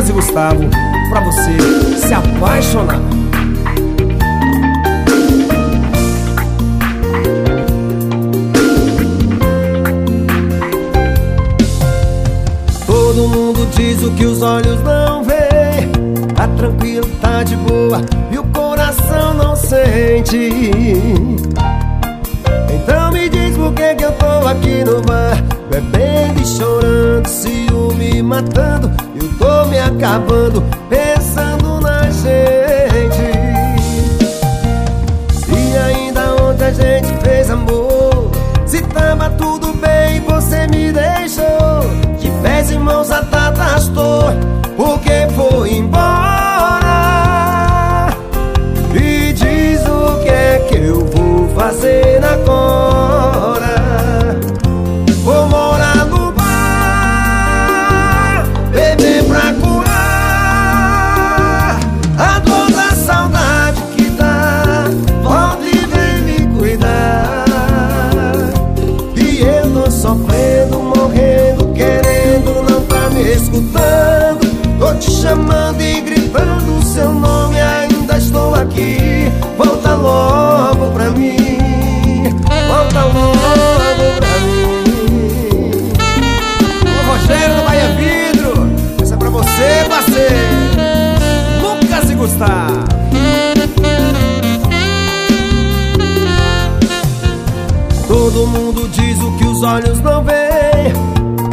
Lucas e Gustavo, pra você se apaixonar. Todo mundo diz o que os olhos não veem. Tá tranquilo, tá de boa e o coração não sente. Então me diz por que que eu tô aqui no bar Bebendo e chorando, ciúme matando acabando pensando na gente. Se ainda ontem a gente fez amor. Se tava tudo bem você me deixou. De pés e mãos atadas Porque sofrendo, morrendo Querendo, não tá me escutando Tô te chamando e gritando seu nome Ainda estou aqui Volta logo pra mim Volta logo pra mim O Rogério do Bahia Vidro, essa é pra você, parceiro. Lucas e Gustavo. Todo mundo diz o que os olhos não veem.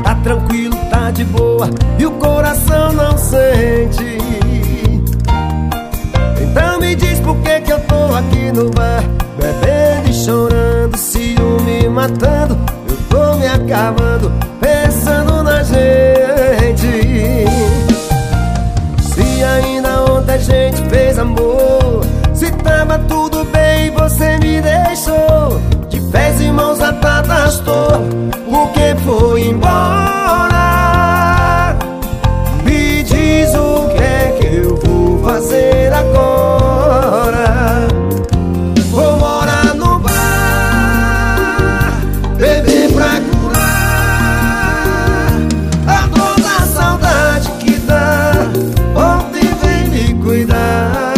Tá tranquilo, tá de boa E o coração não sente. Então me diz por que que eu tô aqui no bar Bebendo e chorando, ciúme matando. Eu tô me acabando pensando na gente. Se ainda ontem a gente fez amor atadas tô Porque foi embora? Me diz o que é que eu vou fazer agora. Vou morar no bar Beber pra curar A dor da saudade que dá. Ontem vem me cuidar?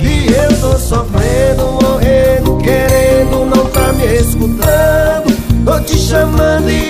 Que eu tô sofrendo, morrendo Querendo, escutando Tô te chamando e